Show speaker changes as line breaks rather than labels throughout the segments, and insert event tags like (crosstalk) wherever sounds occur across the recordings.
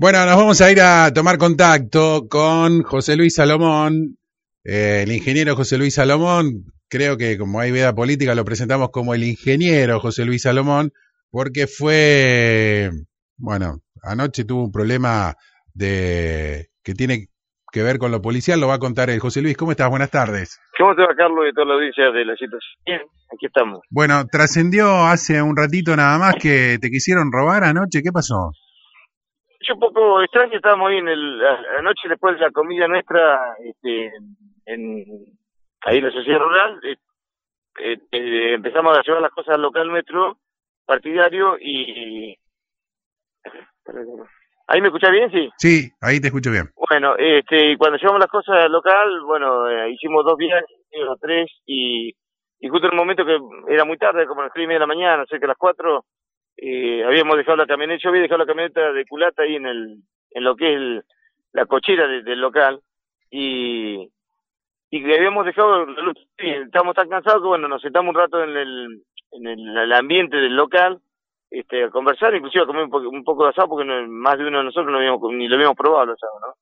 Bueno, nos vamos a ir a tomar contacto con José Luis Salomón, eh, el ingeniero José Luis Salomón. Creo que como hay vida política lo presentamos como el ingeniero José Luis Salomón, porque fue, bueno, anoche tuvo un problema de que tiene que ver con lo policial, lo va a contar el José Luis. ¿Cómo estás? Buenas tardes.
¿Cómo te va, Carlos, y toda la audiencia de la situación? Bien, aquí estamos.
Bueno, trascendió hace un ratito nada más que te quisieron robar anoche. ¿Qué pasó?
Yo un poco extraño, estábamos ahí en el, anoche después de la comida nuestra, este, en, ahí en la sociedad rural, eh, eh, eh, empezamos a llevar las cosas al local nuestro partidario y... ¿Ahí me escuchás bien, sí?
Sí, ahí te escucho bien.
Bueno, este, cuando llevamos las cosas al local, bueno, hicimos dos viajes, o tres, y, y justo en el momento que era muy tarde, como a las tres y media de la mañana, cerca de las cuatro, eh, habíamos dejado la camioneta, yo había dejado la camioneta de culata ahí en el, en lo que es la cochera del local, y, y habíamos dejado la luz, estábamos tan cansados que bueno, nos sentamos un rato en el, en el, ambiente del local, este, a conversar, inclusive a comer un, un poco de asado, porque más de uno de nosotros no habíamos, ni lo habíamos probado el asado, ¿no?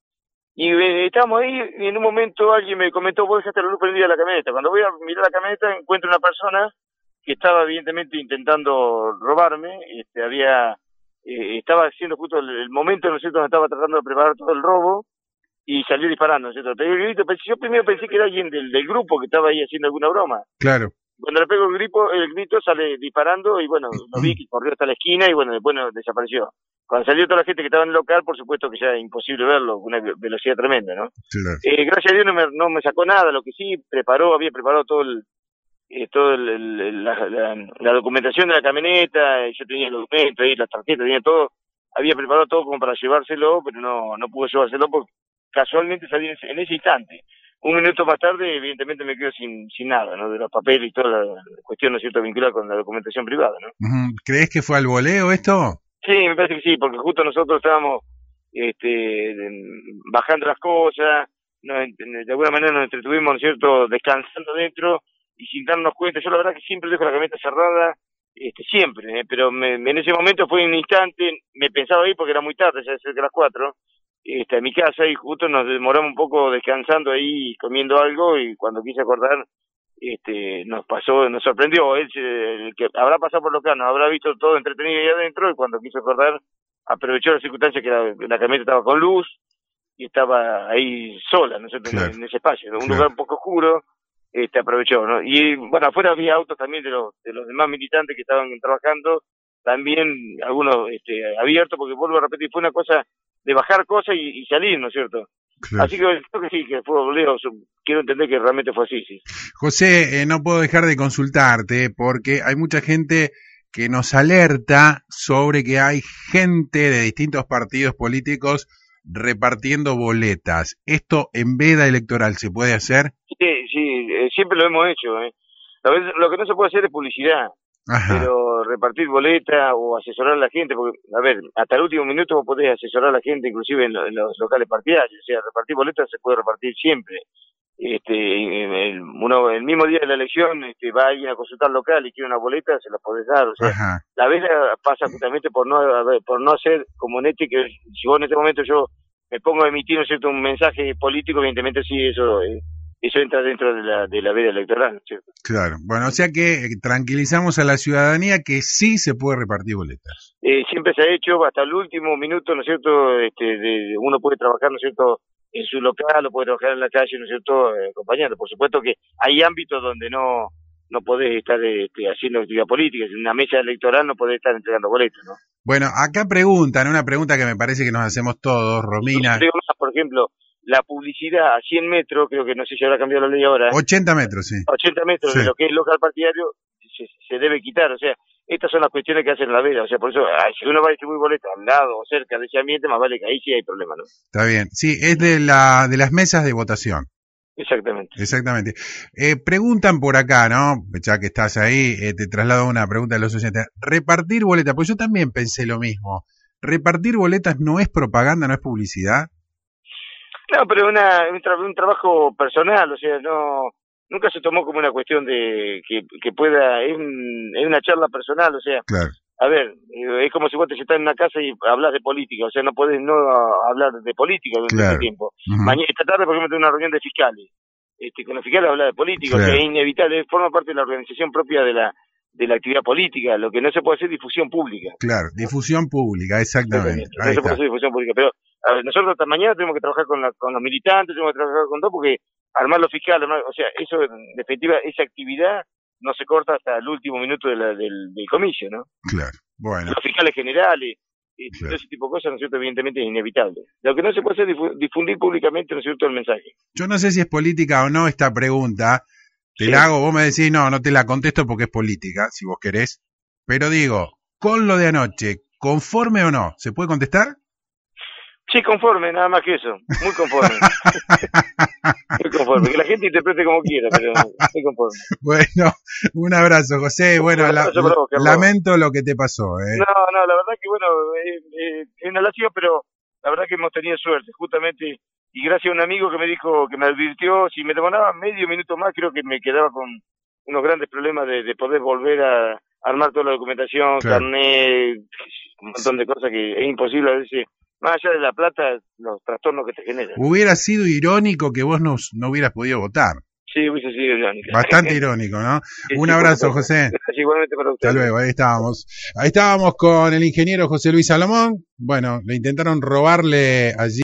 Y eh, estábamos ahí y en un momento alguien me comentó, vos dejaste la luz prendida de la camioneta. Cuando voy a mirar la camioneta encuentro una persona que estaba evidentemente intentando robarme, este, había, eh, estaba haciendo justo el, momento, ¿no es cierto?, donde estaba tratando de preparar todo el robo y salió disparando, ¿no es cierto? yo primero pensé que era alguien del, del grupo que estaba ahí haciendo alguna broma.
Claro.
Cuando le pego el grito, el grito sale disparando y bueno, lo vi que corrió hasta la esquina y bueno, después desapareció. Cuando salió toda la gente que estaba en el local, por supuesto que ya era imposible verlo, una velocidad tremenda, ¿no? Eh, gracias a Dios no me, no me sacó nada, lo que sí preparó, había preparado todo el, eh, todo el, la, documentación de la camioneta, yo tenía el documento ahí, las tarjetas, tenía todo, había preparado todo como para llevárselo, pero no, no pude llevárselo porque casualmente salí en ese, instante. Un minuto más tarde, evidentemente me quedo sin, sin nada, ¿no? De los papeles y toda la, cuestión, ¿no es cierto?, vinculada con la documentación privada, ¿no?
¿Crees que fue al voleo esto?
Sí, me parece que sí, porque justo nosotros estábamos este, bajando las cosas, de alguna manera nos entretuvimos, ¿no es cierto?, descansando dentro y sin darnos cuenta, yo la verdad que siempre dejo la camioneta cerrada, este, siempre, ¿eh? pero en ese momento fue un instante, me pensaba ir porque era muy tarde, ya cerca de las cuatro, este, a mi casa y justo nos demoramos un poco descansando ahí, comiendo algo y cuando quise acordar, este, nos pasó, nos sorprendió, él, el que habrá pasado por lo que nos habrá visto todo entretenido ahí adentro y cuando quiso acordar, aprovechó la circunstancia que la, camioneta estaba con luz y estaba ahí sola, ¿no en, ese espacio, en un lugar un poco oscuro, este, aprovechó, ¿no? Y bueno, afuera había autos también de los, de los demás militantes que estaban trabajando, también algunos este, abiertos, porque vuelvo a repetir, fue una cosa de bajar cosas y, salir, ¿no es cierto? Así que creo que sí, que fue lejos, quiero entender que realmente fue así, sí.
José, eh, no puedo dejar de consultarte porque hay mucha gente que nos alerta sobre que hay gente de distintos partidos políticos repartiendo boletas. ¿Esto en veda electoral se puede hacer?
Sí, sí, eh, siempre lo hemos hecho. ¿eh? Lo que no se puede hacer es publicidad. Pero repartir boletas o asesorar a la gente, porque, a ver, hasta el último minuto vos podés asesorar a la gente, inclusive en, los locales partidarios. O sea, repartir boletas se puede repartir siempre. Este, el, uno, el mismo día de la elección este, va alguien a consultar local y quiere una boleta, se la podés dar. O sea, la vez pasa justamente por no, por no hacer como en este, que si vos en este momento yo me pongo a emitir, ¿no es cierto?, un mensaje político, evidentemente sí, eso... Eh, eso entra dentro de la, de la veda electoral, ¿cierto?
Claro. Bueno, o sea que eh, tranquilizamos a la ciudadanía que sí se puede repartir boletas.
Eh, siempre se ha hecho hasta el último minuto, ¿no es cierto? Este, de, uno puede trabajar, ¿no es cierto?, en su local o puede trabajar en la calle, ¿no es cierto?, eh, acompañando. Por supuesto que hay ámbitos donde no no podés estar este, haciendo actividad política, en una mesa electoral no podés estar entregando boletas, ¿no?
Bueno, acá preguntan, una pregunta que me parece que nos hacemos todos, Romina.
por ejemplo, la publicidad a 100 metros, creo que no sé si habrá cambiado la ley ahora.
80 metros, sí.
80 metros de lo que es local partidario se, debe quitar, o sea, estas son las cuestiones que hacen la veda, o sea, por eso, si uno va a distribuir boletas al lado o cerca de ese ambiente, más vale que ahí sí hay problema, ¿no?
Está bien, sí, es de, la, de las mesas de votación.
Exactamente.
Exactamente. Eh, preguntan por acá, ¿no? Ya que estás ahí, eh, te traslado una pregunta de los oyentes. Repartir boletas, pues yo también pensé lo mismo. ¿Repartir boletas no es propaganda, no es publicidad?
No, pero una, un, trabajo personal, o sea, no nunca se tomó como una cuestión de que, que pueda, es, una charla personal, o sea, a ver, eh, es como si vos te sentás en una casa y hablas de política, o sea, no podés no hablar de política durante
Claro.
ese tiempo. Mañana, esta tarde, por ejemplo, tengo una reunión de fiscales. Este, con los fiscales hablar de política, o sea,
Claro.
es inevitable, forma parte de la organización propia de la de la actividad política, lo que no se puede hacer es difusión pública.
Claro, difusión pública, exactamente.
No
Ahí
se puede
está.
hacer difusión pública, pero a ver, nosotros hasta mañana tenemos que trabajar con, la- con los militantes, tenemos que trabajar con todo, porque armar los fiscales, o sea, eso, en definitiva, esa actividad no se corta hasta el último minuto de la- del, del comicio, ¿no?
Claro. Bueno,
los fiscales generales, y
Claro.
todo ese tipo de cosas, ¿no es cierto? Evidentemente es inevitable. Lo que no se puede hacer es difu- difundir públicamente, ¿no es cierto?, el mensaje.
yo no sé si es política o no esta pregunta. Te
Sí.
la hago, vos me decís, no, no te la contesto porque es política, si vos querés. Pero digo, con lo de anoche, ¿conforme o no? ¿Se puede contestar?
Sí, conforme, nada más que eso. Muy conforme. (laughs) muy conforme. Que la gente interprete como quiera, pero muy conforme.
Bueno, un abrazo, José. Bueno, la-
vos,
lamento lo que te pasó. ¿eh?
No, no, la verdad que bueno, eh, eh, es una lástima, pero la verdad que hemos tenido suerte, justamente, y gracias a un amigo que me dijo, que me advirtió, si me demoraba medio minuto más, creo que me quedaba con unos grandes problemas de, de poder volver a armar toda la documentación,
Claro.
carnet, un montón de cosas que es imposible a veces, más allá de la plata, los trastornos que te generan.
Hubiera sido irónico que vos no, no hubieras podido votar.
Sí, hubiese sido irónico.
Bastante (laughs) irónico, ¿no?
Sí,
Un
sí,
abrazo. José.
Igualmente para
Hasta
ustedes.
luego, ahí estábamos. Ahí estábamos con el ingeniero José Luis Salomón. Bueno, le intentaron robarle allí.